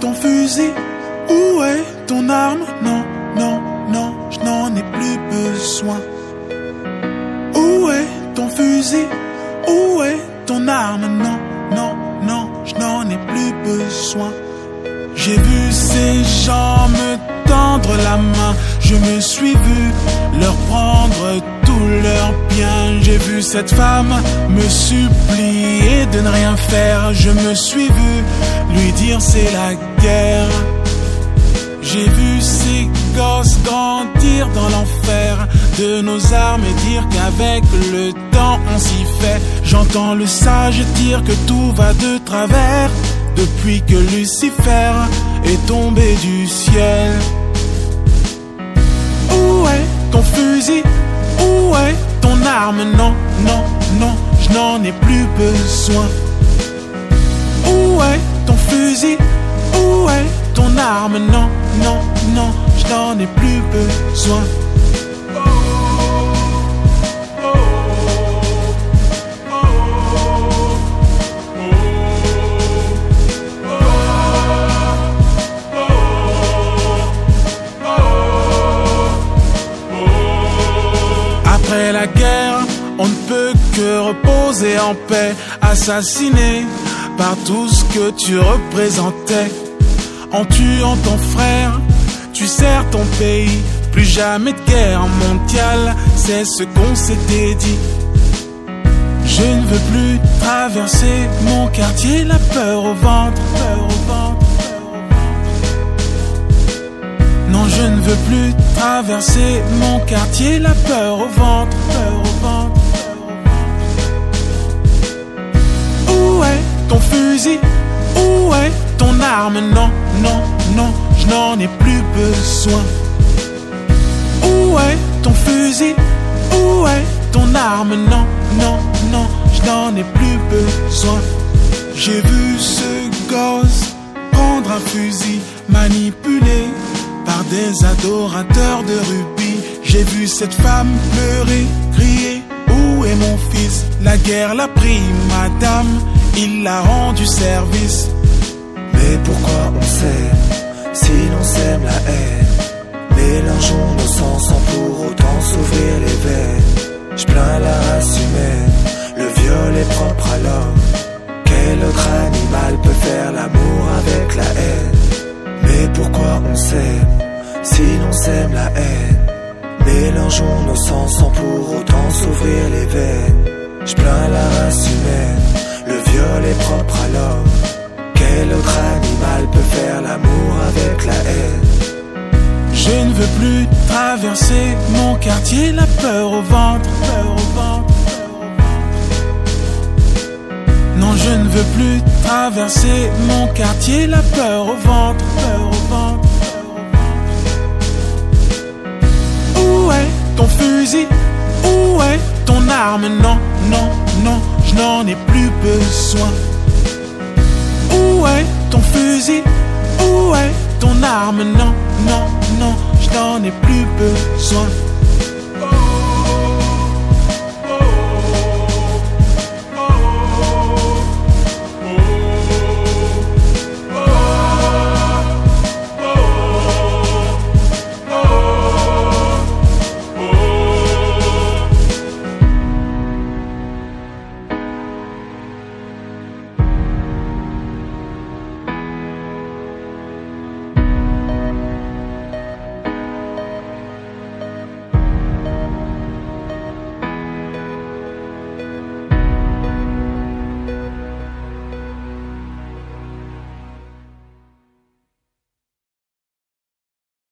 ton fusil. Où est ton arme? Non, non, non, je n'en ai plus besoin. Où est ton fusil? Où est ton arme? Non, non, non, je n'en ai plus besoin. J'ai vu ces gens me tendre la main, je me suis vu leur prendre bien. J'ai vu cette femme me supplier de ne rien faire, je me suis vu lui dire c'est la guerre. J'ai vu ces gosses grandir dans l'enfer de nos armes et dire qu'avec le temps on s'y fait. J'entends le sage dire que tout va de travers depuis que Lucifer est tombé du ciel. Où est ton fusil? Non, non, non, je n'en ai plus besoin. Où est ton fusil? Où est ton arme? Non, non, non, je n'en ai plus besoin. La guerre, on ne peut que reposer en paix, assassiné par tout ce que tu représentais. En tuant ton frère, tu sers ton pays. Plus jamais de guerre mondiale, c'est ce qu'on s'était dit. Je ne veux plus traverser mon quartier, la peur au ventre, peur au je ne veux plus traverser mon quartier, la peur au ventre, peur au ventre. Où est ton fusil? Où est ton arme? Non, non, non, je n'en ai plus besoin. Où est ton fusil? Où est ton arme? Non, non, non, je n'en ai plus besoin. J'ai vu ce gosse prendre un fusil manipulé par des adorateurs de rubis. J'ai vu cette femme pleurer, crier. Où est mon fils? La guerre l'a pris, madame. Il l'a rendu service. Mais pourquoi on s'aime si l'on sème la haine? Mélangeons nos sens sans pour autant s'ouvrir les veines. Je plains la race humaine, le viol est propre à l'homme. Quel autre animal peut faire l'amour avec la haine? Mais pourquoi on s'aime si l'on sème la haine Mélangeons nos sens sans pour autant s'ouvrir les veines. Je plains la race humaine, le viol est propre à l'homme. Quel autre animal peut faire l'amour avec la haine? Je ne veux plus traverser mon quartier, la peur au ventre, peur au ventre. Non, je ne veux plus traverser mon quartier, la peur au ventre, peur au ventre. Arme Non, non, non, je n'en ai plus besoin. Où est ton fusil? Où est ton arme? Non, non, non, je n'en ai plus besoin.